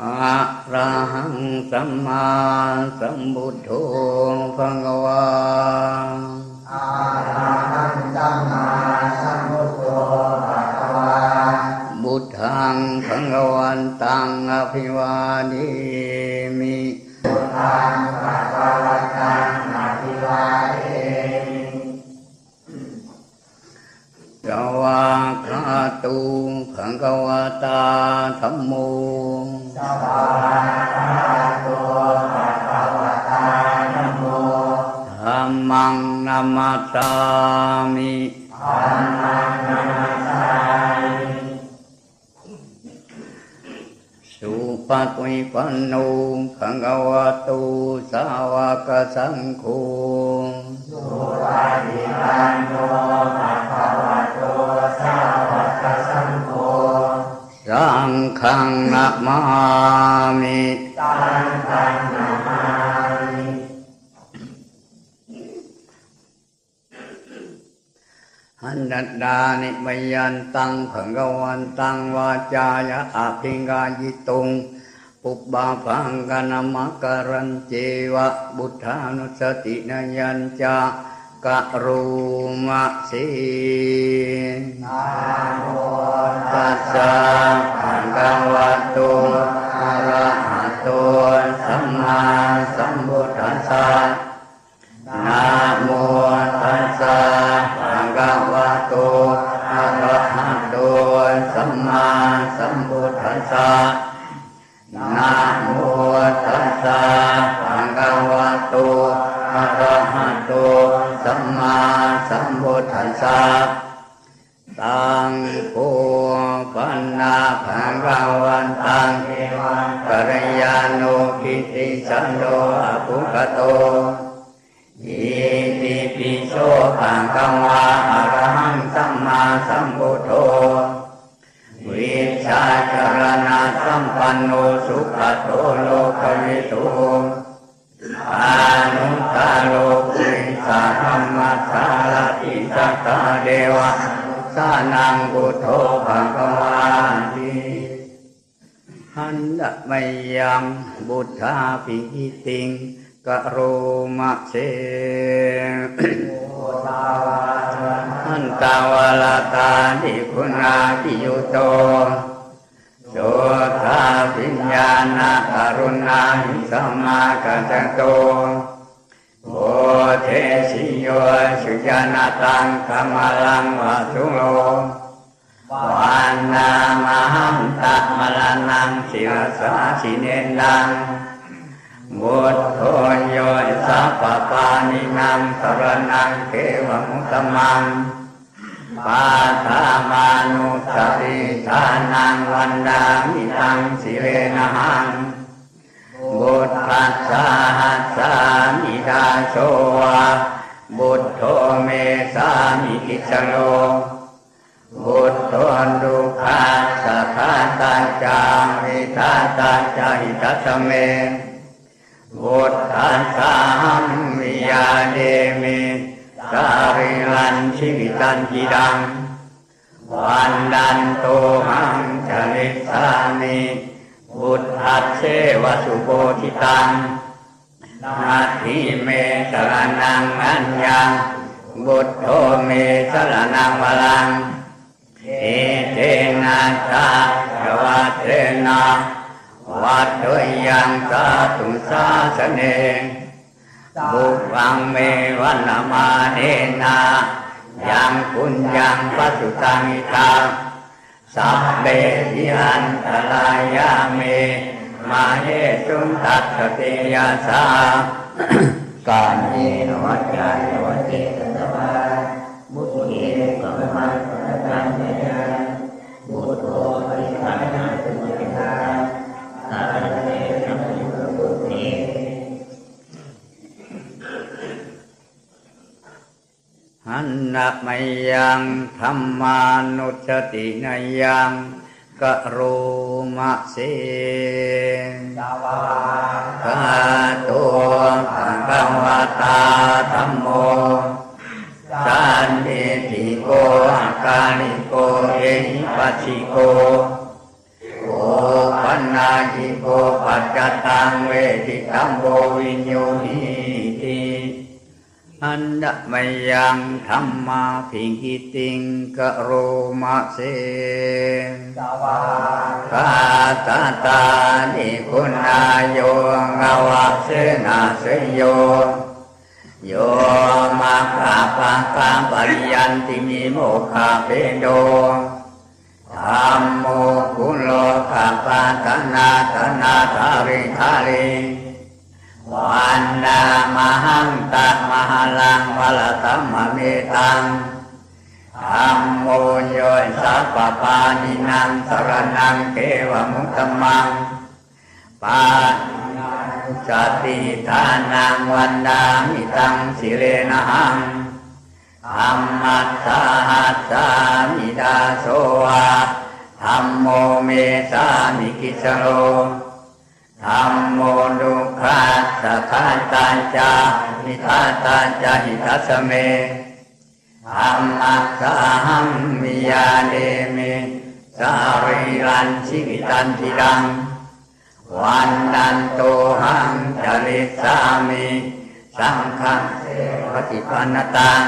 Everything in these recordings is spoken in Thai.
อะระหังสัมมาสัมพุทโธภะคะวาอะระหังสัมมาสัมพุทโธภะคะวาบุตทังภะคะวันตังอภิวาเทมิพุทธังภะคะวันตังอะภิวาเทมิสวากขาตุภะคะวตาธัมโมสวากขาโตภะคะวะตานะโมธัมมัง นามัสสามิธัมมังนามัสสามิสุปฏิปันโน งฆังนะมามิสังฆังนามามิหันดัดดานิมยันตังภะคะวันตังวาจายะอภิง กายิตุงปุบบาพังกนามะกรันเจวะบุทธานุสตินยัญจากะรูมะสีนะโมตัสสะภะคะวะโตอะระหะโตสัมมาสัมพุทธัสสะนะโมตัสสะภะคะวะโตอะระหะโตสัมมาสัมพุทธัสสะนะโมตัสสะภะคะวะโตอะระหะโต สัมมาสัมพุทธัสสะตังโพปันนาภะคะวันตังเทวังกัลยาณโนกิติสันโดอภุคโตอิติปิโสภะคะวะอะระหังสัมมาสัมพุทโธวิชาจารณะสัมปันโนสุขโตโลกวิทูอานุตตโลกุ ริสาธรรมสารติสัตตาเดวะสานังพุทโธภะคะวาติหันดะไมยังบุทธาปิหิติงกะโรมะเสตาวาระหันตาวลาตาดิคุณาปิยุโตโสธาปิญญาณกรุณาหิสัมมากัจจโต สุญาตังธรรมลังวะสุโลวานนามหันตะมรณังศิรสาสิเนนังบุตโธโยสัพปานินังสรนังเทวมุตมังปาทามานุสติทานังวันดามิตังสิเรนะหังบุตตัสสะหัสสามิดาโชวะ บุตโธเมสามิกิจโลบุตรดุขาสัทาตาจามิทาตาจาหิตัสเมบุตตัสสะหัมวิยาเดมิสาริลันชีวิตันจิดังวันดันโตหังจริสามิบุตตัสเสวสุโพธิตัง นาทิเมสรนังอัญญังบุตโธเมสรนังวลังเอเตนะตาจวัตเตนะวัดโดยยังสาตุสาสเนบุฟังเมวันนามาเนนะยังคุญยังปัสสุตังอิตาสัพเบทิอันตรายาเม มาเยสุนตัสสติยาสาการเยนวัจจายวัจเจตตวามุตเตกัมมังการเยบุตโตปริภาณาสุติทาตาเตสัมยุตบุตเตหันนะไมยังธรรมานุสตินายัง กะโรมะเส ตาวา คาตัวภะคะวะตาธัมโมสันติติโกอาการิโกเอหิปัสสิโกโอปัญญาจิโก มโบวิญโยหิติ อันดะมยังธรรมาพิงกิติงกะโรมะเสสวาคาตาตานิคุณาโยงาวะเสนาเสโย โยมาคาปังปังปริยันติมิโมคาเปโดธรรมโมกุโลคาปัตนาตนาทาริทาริ วันนามหังตัมหาลังวลตัมมะเมตังธรรมโมโยสัพปานินังสรนังเกวมุตตมังปาสติทานังวันดามิตังสิเรนะหังธรรมัสสาหัสสามิดาโสวะธรรมโมเมสามิกิสโล ธรรมโมดุขัสสะขันตัญจามิทาตัญจาหิทัสเมธรรมัสสาหัมมิยาเดเมสาริรันชีวิตันติดัง วันนันโตหังจริสามิสังฆังเสปฏิปันนตัง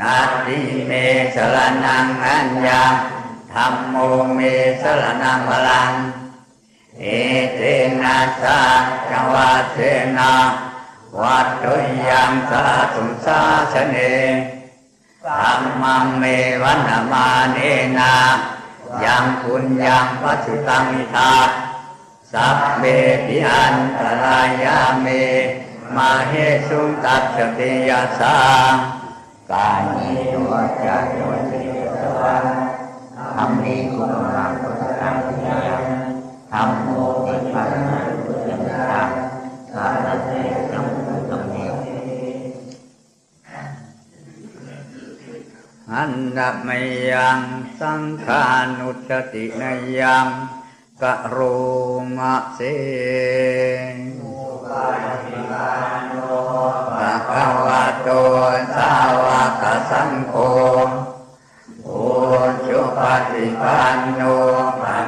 นาติเมสรนังอัญญาธรรมโมเมสรนังพลัง เอเตนะสาจวาเสนาวัดตุยังสาธุสาสเนธรรมังเมวันมาเนนายังคุณยังปัจจุตังมิทาสัพเพปิอันตรายาเม มาเหสุตัสติยาสางกายนิวจจะโยติสวะธรรมีคุณง ธรรมโมติปัญญาพุทธธรรมกาลเทสัมพุทธเมอันดะมยังสังขานุสตินยังกะโรมะเสภะคะวะโตสาวกสังโฆโอชุปฏิปันโน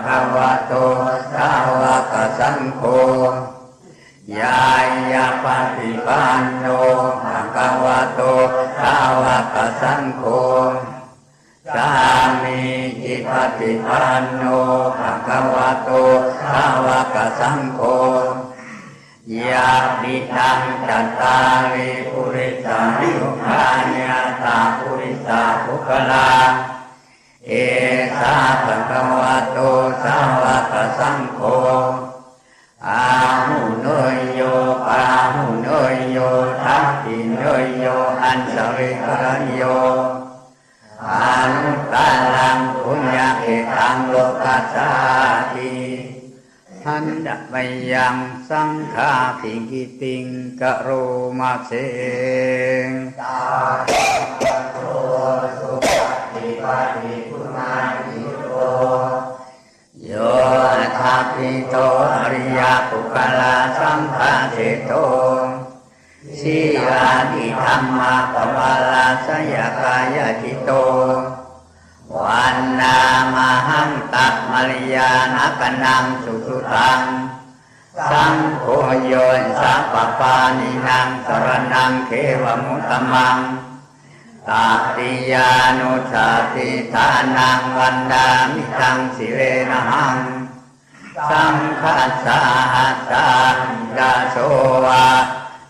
คะวะโตสาวกสังโฆยายาปฏิปันโนภะคะวะโตสาวกสังโฆสามีจิปฏิปันโนภะคะวะโตสาวกสังโฆยาปิทังจัตตาริปุริสายุคานิยตาปุริสาภุคลา เอสาภะคะวะโตสาวกสังโฆอาหุโนยโยปาหุโนยโยทักขิโนยโยอันสริกรโยอานุตตลังปุญญาเกตังโลกัสสาติทันดะมยังสังฆาภิกิติงกะโรมาเสงตาโตสุปฏิปันนิคุณานิ โตโยทัพพิโตอริยปุคลาสัมภาเสโตสีลานิธรรมาปวาลาสยกายจิตโตวันนามหังตักมริยานักนังสุสุตังสังโฆโยนสัพปานินังสรนังเขวมุตตมัง ตาติยานุสาติทานังวันดามิตังสิเรนะหัง สังฆาสาหัสสาดาโสวา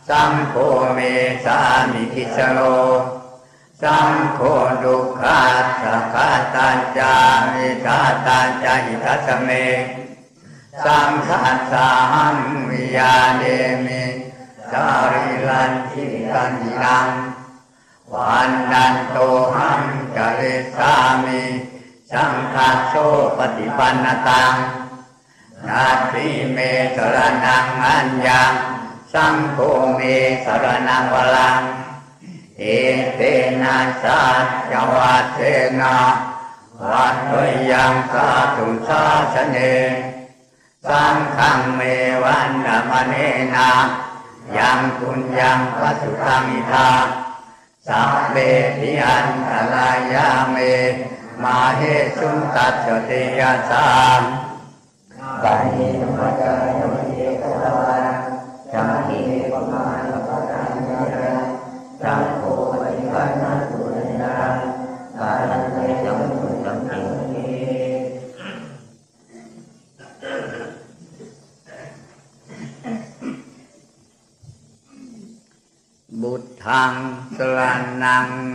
สังโฆเมสามิทิสโล สังโฆดุขัสสะขาตัญจามิทาตัญจาหิทัสเม สังฆาสาหังวิยาเดมิสาริลันทิตันตินัง วันนันโตหังจเรสามิสังฆาโสปฏิปันนตังนาทีเมสรนังอัญญังสังโฆเมสรนังวลัง เอเตนะสัจวัตเสนาวัดตุยังสาธุสาสเนสังฆังเมวันนมเนนายังคุณยังปัสสุตังอิทา สัพเพทิอันตรายาเม มาเฮสุตัสติยาสามปานิมัจจายมิเกตวาจามิเกปมาลปะกันญาจังโกปฏิปันนา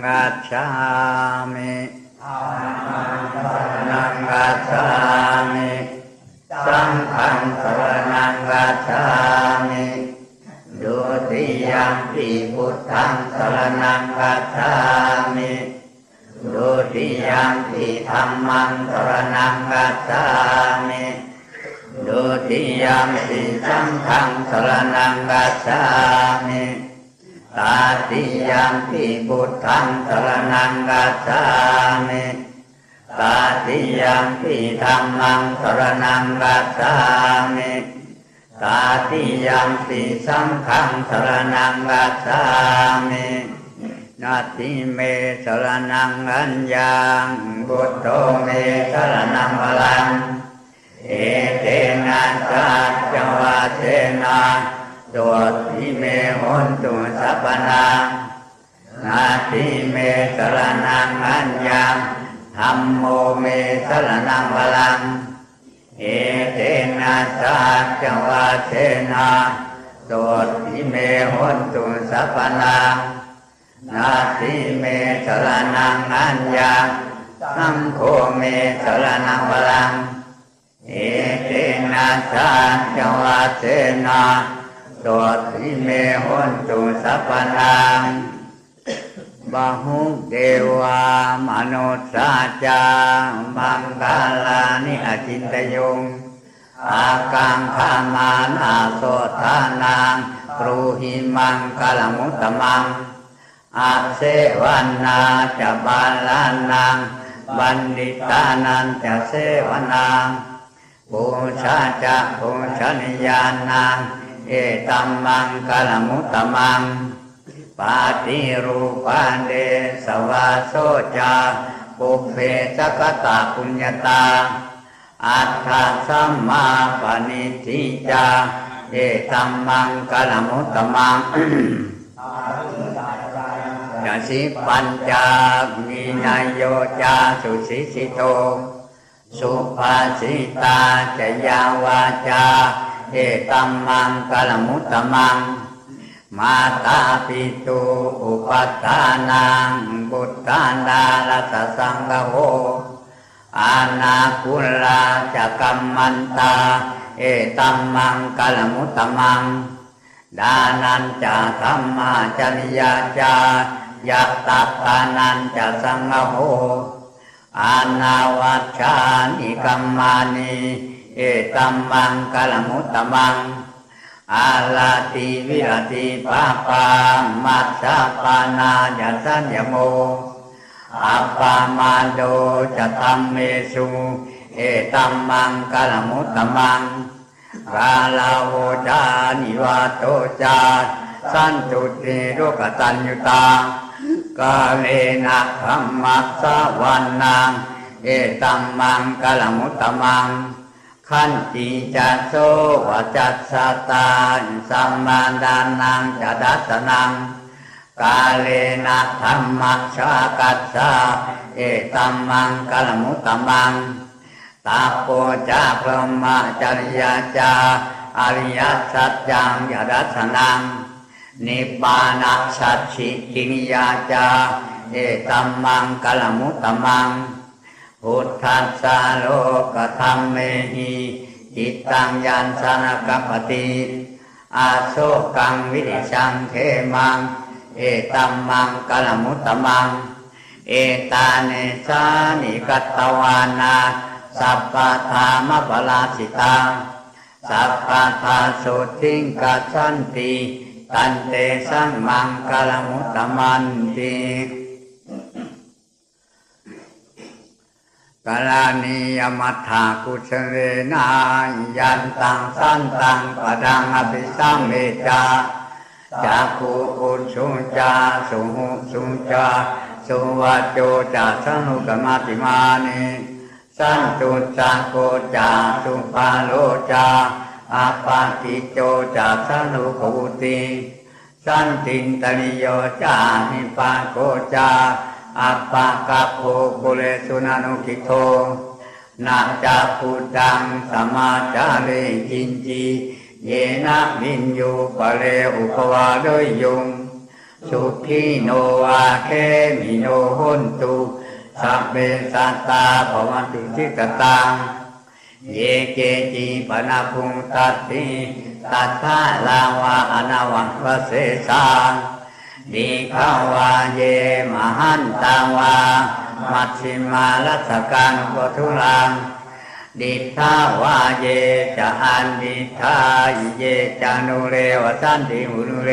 गच्छामि। अहं शरणं गच्छामि। सङ्घं शरणं गच्छामि। द्वितीयम्पि बुद्धं शरणं गच्छामि। द्वितीयम्पि धम्मं शरणं गच्छामि। द्वितीयम्पि सङ्घं शरणं गच्छामि। มิสังฆังสรนังกัจฉาติยัมปิพุทธังสรนังกัจฉามิดุติยัมปิธัมมังสรนังกัจฉาติยัมปิสังฆังสรนังกัจามิตาติยัมปิพุทธังสรนังกัจฉามิตาติยังปิธรรมังสรนังกัจฉามิตาติยังปิสังฆังสรนังกัจฉามินาติเมสรนังอัญญังบุตโตเมสรนังพลังเอเตนะสัจจวาเทนะ ตัวทิเมหนตุสัพนังนาทิเมสรนังอัญญังธรรมโมเมสรนังพลัง เอเตนะสัจวาเทนะโสติเมหนตุสัพนังนาทิเมสรนังอัญญังสังโฆเมสรนังพลัง เอเตนะสัจวาเทนะโสติเมหนตุสัพพนังบาหุเดวามนุสสาจามังกาลานิอจินตยงอากังขามานาโสทานังปรูหิมังกลมุตมังอาเสวันนาจะบาลานัง บัณฑิตานันจะเสวนังปูชาจะปูชนิยานัง เอตัมมังกลมุตตมัง ปาติรูปันเดสวาโสจาปุเพสกตาปุญญาตา อัตถสัมมาปณิทิจา เอตัมมังกลมุตตมังอารุตาจายังยาสิปัญจามีนายโยจาสุสิสิโต สุภาสิตาจยาวาจา เอตัมมังกลมุตตมัง มาตาปิตุอุปัฏฐานังบุตตานาลตสังฆโหอานาคุลาจะกัมมันตา เอตัมมังกลมุตตมัง ดานันจะธรรมาจริยาจายัตตตานันจะสังโหอานาวัชชานิกัมมานี เอตัมมังกลมุตตมัง อาลาติวิรติปาปามัสสะปานายัสัญญโมอัปปามาโดจะตัมเมสุเอตัมมังกลมุตตมังกาลาโวจานิวาโตจาสันตุติโรกตัญญุตากาเลนะธรรมัสสะวันนังเอตัมมังกลมุตตมัง ขันติจัสโสวจัสสตาสัมมาดานังจดัสสนัง กาเลนะธรรมชากัสสะเอตัมมังกลมุตตมังตาโปจาพรหมจริยาจาอริยสัจจังยดัสสนัง นิบานัสัจฉิกินิยาจาเอตัมมังกลมุตตมัง พุทธัสสะโลกธรรมเมหิจิตตังยันสนกัปติอาโศกังวิริชังเทมัง เอตัมมังกลมุตตมัง เอตาเนสานิกัตตวานา สัพพะธามปลาสิตัง สัพพะทาสุทิงกัจฉันติ ตันเตสังมังกลมุตตมันติ กาลานิยมัฏฐากุชเรนายันตังสันตังปดังอภิสัมเมจาจากขุอุสุจาสุหุสุจาสุวัจโจจาสนุกมาติมานิสันตุจาโกจาสุปาโลจาอาปาติโจจาสนุกุติ สันตินตนิโยจานิปาโกจา อัปปะกะโพกุเลสุนานุกิโทนาจาพุดังสมาจาเลกินจีเยนะวินยูปะเลอุปวาโดยยุง สุขีโนวาเคมิโนหุนตุสัพเพสัตตาภวันตุทิกตังเยเกจิปนาภุงตัตติตัทธาลาวาอนาวังวเสสา ดีขาวาเยมหันตาวา มัชชิมาลัสการุทุลัง ดิทาวาเยจะอันดิทาเยจานุเรวสันติมุนุเร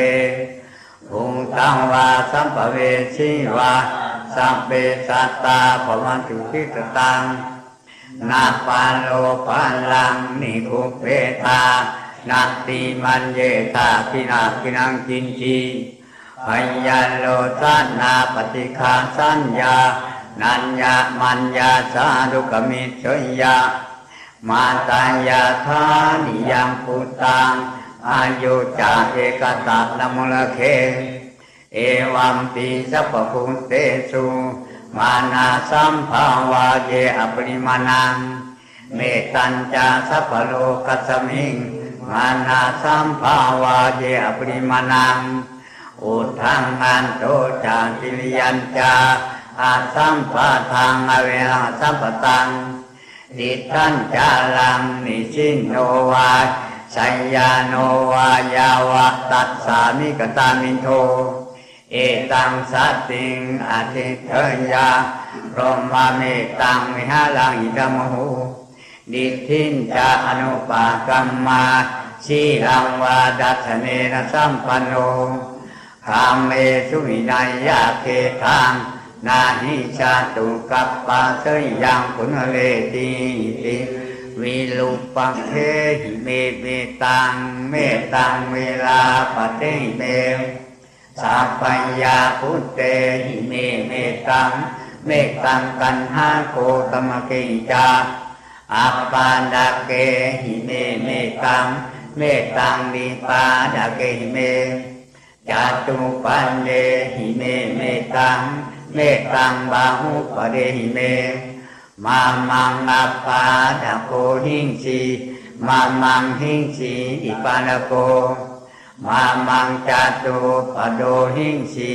ภูตังวาสัมภเวชิวาสัพเพสัตตาภวันตุทิตตังนาปาโลปันลังนิคุเปตานาติมันเยตาพินาพินังจินจี พยัญโลสันนาปฏิคาสัญญา นัญญามัญญาสาดุกมิชยามาตัญาธานิยังพุตังอายุจาเอกตัตนมุลเค เอวัมปีสัพพุเตสุมานาสัมภาวะเยอปริมาณังเมตัญจาสัพพโลกัสมิงมานาสัมภาวะเยอปริมาณัง อุทังอันโตจาติลิยัญจาอาสัมปะทังอเวรังสัมปตังดิทันจาลังนิชินโนวาชัยยาโนวายาวะตัสสามิกตามินโท เอตังสัตติงอาทิเทยาพรหมเมตังวิหารังอิดมหูดิทินจาอนุปากัมมาชีรังวาดัชเนนะสัมปันโน คามเมสุวินัยยาเคทังนาหิชาตุกัปปะเสยยังปุณเลติติวิลุปังเทหิเมเมตังเมตังเวลาปเตเมสัพพัญญาพุทเตหิเมเมตังเมตังกันหาโกตมะเกจะ อะปาทะเกหิเมเมตตังเมตตัง ทิปาทะเกหิเม จะตุปปะเทหิเมเมตตังเมตตัง พะหุปปะเทหิเม มามังอะปาทะโกหิงสิ มามังหิงสิ ทิปาทะโก มามังจะตุปปะโท หิงสิ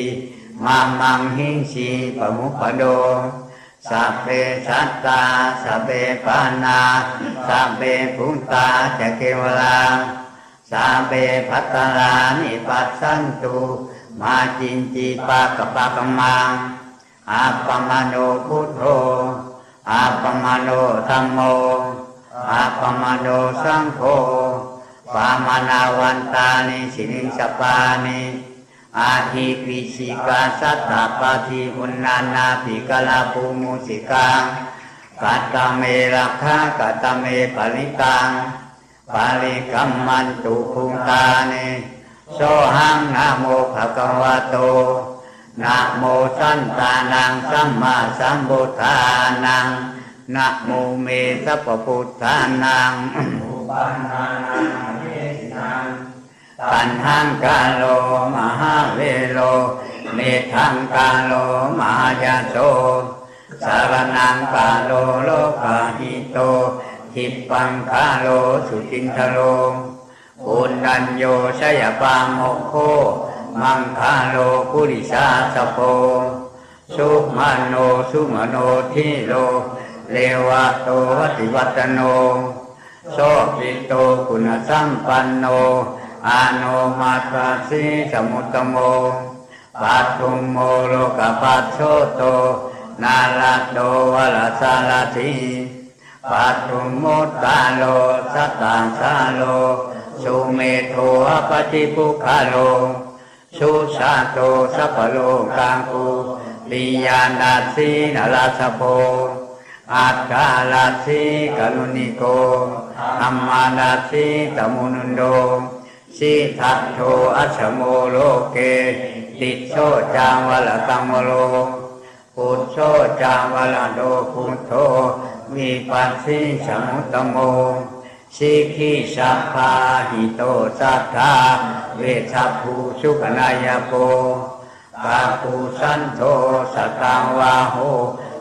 มามังหิงสิปมุปโดสัพเพสัตตาสัพเพปานาสัพเพพุตตาจะเกวลา สัพเพพัตตารานิปัสสันตุมาจินจีปะกะปะกะมังอาปมาโนพุทโธอาปมาโนธรรมโมอาปมาโนสังโฆปามานาวันตานิสิริสปานิ อะหิ วิจฉิกา สะตะปะที อุณณานาภี สะระพู มูสิกา กะตา เมรักขากะตา เม ปะริตตา ปะฏิกกะมันตุภูตานิโสหังนะโมภะคะวะโตนะโมสัตตันนังสัมมาสัมพุทธานังนะโมเมสัพพะพุทธานังอุปปันนานามะเหสินังตัณหังกะโร มะหาวีโร เมธังกะโร มะหายะโส สะระณังกะโร โลกะหิโต ทีปังกะโร ชุตินธะโร โกณฑัญโญ ชะนะปาโมกโข มังคะโลปุริสาสะโภ สุมะโนสุมะโน ธีโร เรวะโต ระติวัฑฒะโน โสภิโตคุณะสัมปันโน อะโนมะทัสสี ชะนุตตะโมปะทุโมโลกะปัชโชโต นาระโท วะระสาระถี ปะทุมุตตะโร สัตตะสาโร สุเมโธ อัปปะฏิปุคคะโล สุชาโตสัพพะโลกัคโค ปิยะทัสสีนะราสะโภ อัตถะทัสสีการุณิโกธัมมะทัสสี ตะโมนุโท สิทธัตโถ อะสะโมโลเก ติสโส จะ วะทะตัง วะโร ปุสโส จะ วะระโท พุทโธ วิปัสสี จะ อะนูปะโมสิขี สัพพะหิโตสัทธาเวชภูสุขนายโกปาภูสันโทสตังวาโห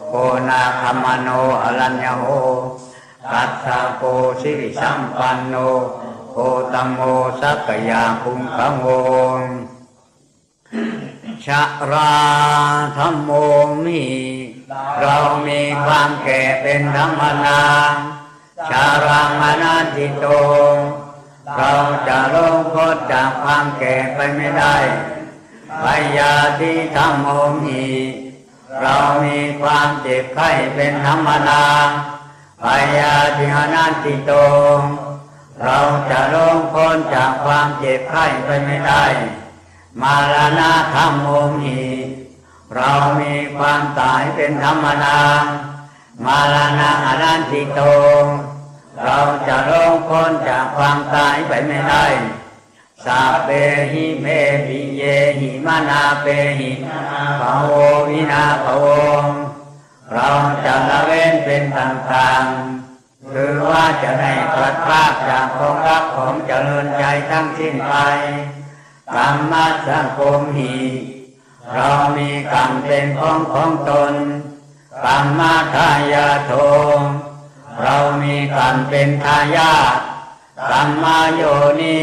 โกนาคมโนอรัญญโหตัสสะโกสิริสัมปันโนโคตมโมสักกยาคุงคังโวชะราธรรมโมมี เรามีความแก่เป็นธรรมนาชารังอนันติโต เราจะลงพ้นจากความแก่ไปไม่ได้พยาธิธรรมโมมีเรามีความเจ็บไข้เป็นธรรมนาพยาธิอนันติโต เราจะลงพ้นจากความเจ็บไข้ไปไม่ได้ มาลานาธรรมโมมี เรามีความตายเป็นธรรมนามาลานาอนันติโต เราจะลงพ้นจากความตายไปไม่ได้สาเปหิเมปิเยหิมานาเปหิภาโววินาภโวเราจะละเว้นเป็นต่างๆ คือว่าจะได้พลัดพรากจากของรักของเจริญใจทั้งสิ้นไปกรรมสังคมหี เรามีกรรมเป็นของของตนกรรมทายาโทเรามีกรรมเป็นทายาทกรรมโยนิ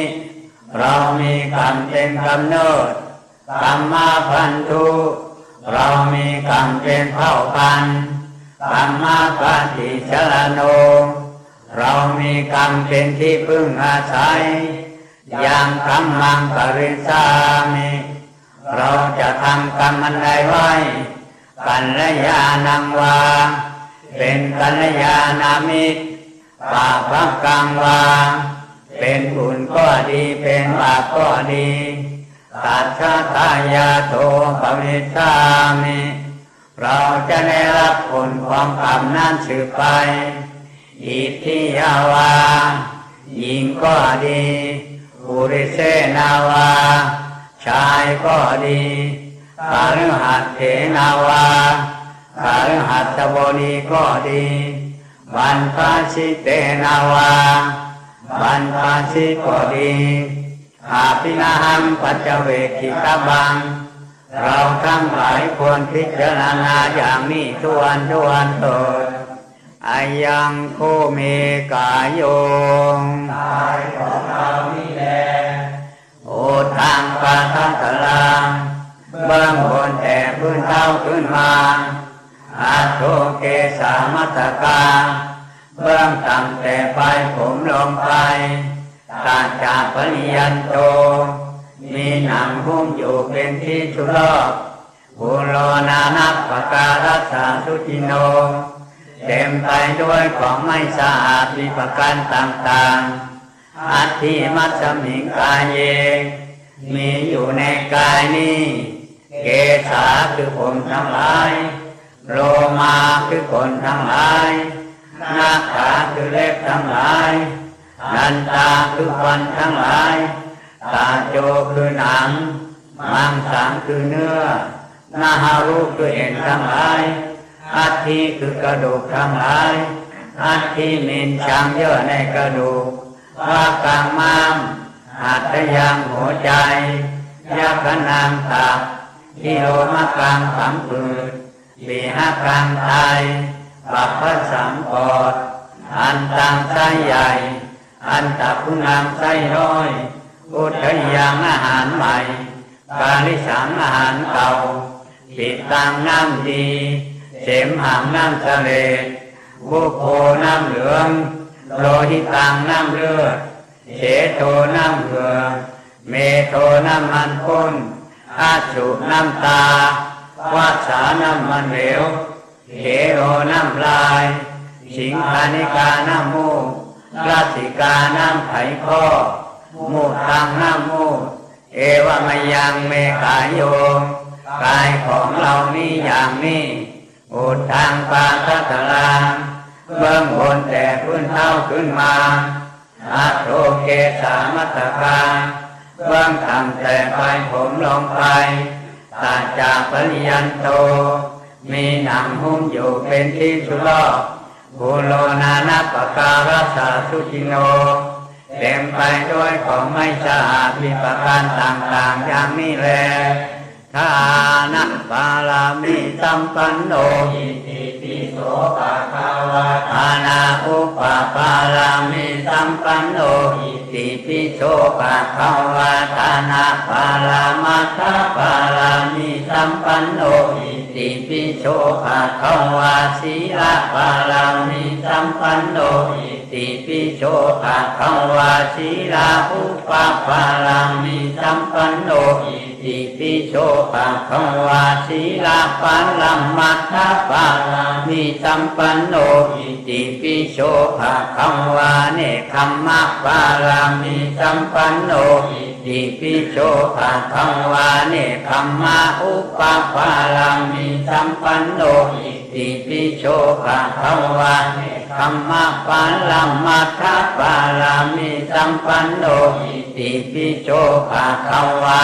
เรามีกรรมเป็นกำเนิดกรรมพันธุเรามีกรรมเป็นเผ่าพันธุ์กรรมปฏิชลโน เรามีกรรมเป็นที่พึ่งอาศัยอย่างกรรมังปริสามิ เราจะทำกรรมอันใดไว้ กัลยาณังวา เป็นกัลยาณมิตรปาปกรรมวา เป็นบุญก็ดีเป็นบาปก็ดีตัดชาตายาโทปวิสามิเราจะได้รับผลของกรรมนั้นสืบไป อิทธิยาวาหญิงก็ดีบุริเสนาวา ชายก็ดีคาฤหัสเถนาวาคาฤหัสถบดีก็ดีบรรพชิเตนาวาบรรพชิก็ดีอาภินาหังปัจเวคิตาบัง เราทั้งหลายควรพิจารณาอย่างนี้ทวนทวนตนอายังโคเมกายงกายของเรานี่แหละ โอทางปาทัตลังเบื้องบนแต่พื้นเท้าขึ้นมาอาโทเกสามัตกาเบื้องต่ำแต่ไปผมลงไปตาจากปริยันโต มีหนังหุ้มอยู่เป็นที่ชุลอกบุโรนานักปการัสสาสุจิโน เต็มไปด้วยของไม่สะอาดมีประการต่างๆ อัตถิมัสสมิงกายเย มีอยู่ในกายนี้ เกษาคือผมทั้งหลาย โลมาคือขนทั้งหลายหน้าขาคือเล็บทั้งหลาย นันตาคือฟันทั้งหลาย ตาโจคือหนัง มังสังคือเนื้อ นาฮารุคือเอ็นทั้งหลาย อัฐิคือกระดูกทั้งหลาย อัฐิมินชังเยอะในกระดูก ว่ากลางม้ามหัตยางหัวใจยักนางตับที่โลมะกลางผังผืดปีห้ากลางไตปับพระสังกอดอันตังไส้ใหญ่ อันตับคุณงามไส้น้อยอุทยางอาหารใหม่ กาลิสังอาหารเก่าปิดตังน้ำดี เสมหางน้ำทะเลบุโพน้ำเหลือง โลหิตังน้ำเลือดเฉโทน้ำเหลือเมโทน้ำมันข้นอาจุน้ำตาวาสาน้ำมันเหลวเขโรน้ำลาย สิงคานิกาน้ำมูกราสิกาน้ำไขข้อมูดทางน้ำมูดเอวมยังเมขายโยงกายของเรานี่อย่างนี้อุดทางปาทัตลาง เบื้องบนแต่พื้นเท้าขึ้นมาอาโทเกสามัตกาเบื้องต่ำแต่ปลายผมลงไปตาจากปริยันโต มีหนังหุ้มอยู่เป็นที่ชุลอกบุโลนานัปการัสสาสุจิโนเต็มไปด้วยของไม่สะอาดมีประการต่างๆอย่างนี้แลทานะบาลามิสัมปันโนอิติ โสปะคะวะทานาอุปปาลามิสัมปันโนอิติปิโสภะคะวะทานาปารามัทธปารามิสัมปันโนอิติปิโสภะคะวะศีลปารามิสัมปันโนอิติปิโสภะคะวะศีลาอุปปารามิสัมปันโนอิ ติปิโสภะคะวะศีลาปัลลัมมัทธปารามิสัมปันโนอิติปิโสภะคะวะเนคัมมะปารามิสัมปันโนอิติปิโสภะคะวะเนคัมมะอุปปารามิสัมปันโนอิติปิโสภะคะวะเนคัมมะปัลลัมมัทธปารามิสัมปันโนอิติปิโสภะคะวะ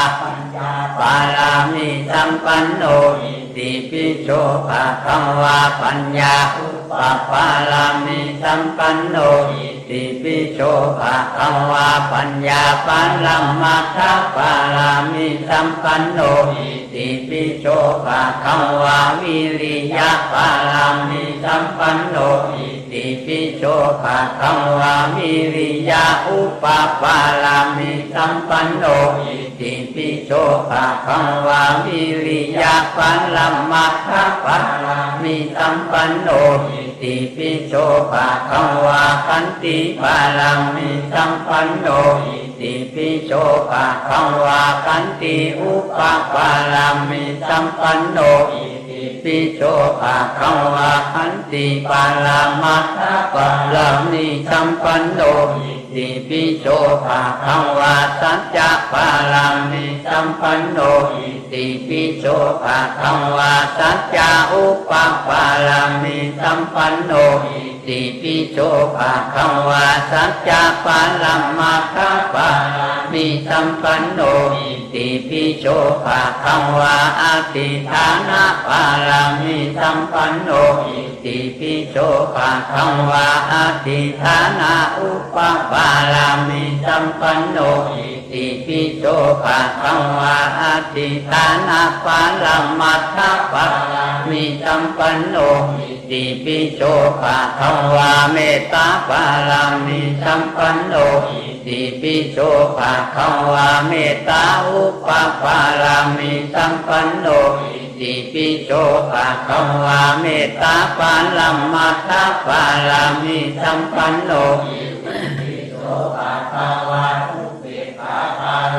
ปารามิสัมปันโนอิติปิโสภะคะวะปัญญาอุปปารามิสัมปันโนอิติปิโสภะคะวะปัญญาปัลลัมมัทธปารามิสัมปันโนอิติปิโสภะคะวะวิริยะปารามิสัมปันโนอิติปิโสภะคะวะวิริยะอุปปารามิสัมปันโนอิ ติปิโสภะคะวะวิริยะปัลลัมมัทธปารามิสัมปันโนอิติปิโสภะคะวะขันติปารามิสัมปันโนอิติปิโสภะคะวะขันติอุปปารามิสัมปันโนอิติปิโสภะคะวะขันติปารามัทธปารามิสัมปันโน อิติปิโสภะคะวาสัจจะปาลังมิสัมปันโนอิสิปิโสภะคะวาสัจจะอุปปารามิสัมปันโนอิ ติปิโสภะคะวะสัจจะปารามัทธปารามิสัมปันโนอิติปิโสภะคะวะอติฐานะปารามิสัมปันโนอิติปิโสภะคะวะอติฐานะอุปปารามิสัมปันโนอิ ติปิโสภะคะวะอติฐานะปารามัทธะปารามิสัมปันโนติปิโสภะคะวะเมตตาปารามิสัมปันโนติปิโสภะคะวะเมตตาอุปปารามิสัมปันโนติปิโสภะคะวะเมตตาปาลัมมัทธะปารามิสัมปันโนติปิโสภะคะวา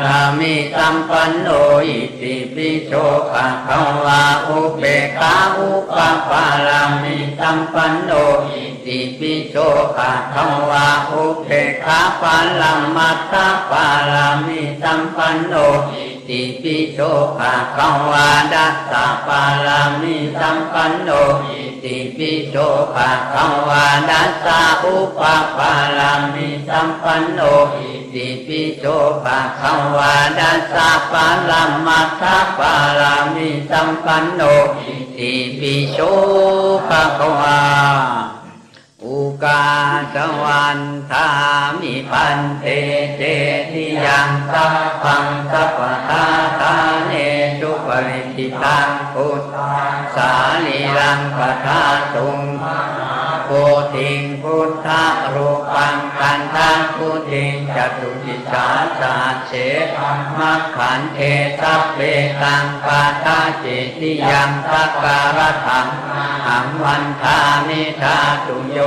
รามิสัมปันโนอิติปิโสภะคะวะอุเบกขาอุปปารามิสัมปันโนอิติปิโสภะคะวะอุเบกขาปาลัมมัตตาปารามิสัมปันโนอิ ติปิโสภะควะดัสสะปารามิสัมปันโนอิติปิโสภะควะดัสสะอุปปารามิสัมปันโนอิติปิโสภะควะดัสสะปาลัมมัทธปารามิสัมปันโนอิติปิโสภะควะอุ กาสวันทามิปันเตเจติยังสัพังสัพพทาตาเนจุปริติตังพุทธาสาลีรังปทาตุง พธิงพุทธรูปังกันทังพุทิงจตุจิตาสาเสมัคขันเทสัพเปตังปาทาจิติยังสักการะถังหัมวันทามิทาตุโย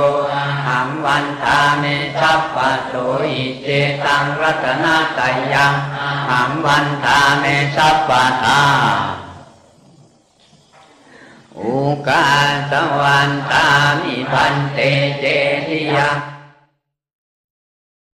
หัมวันทามิสัพพะโสอิเจตังรัตนาตยังหัมวันทามิสัพพะทา อุกาสวันตามิพันเตเจติยา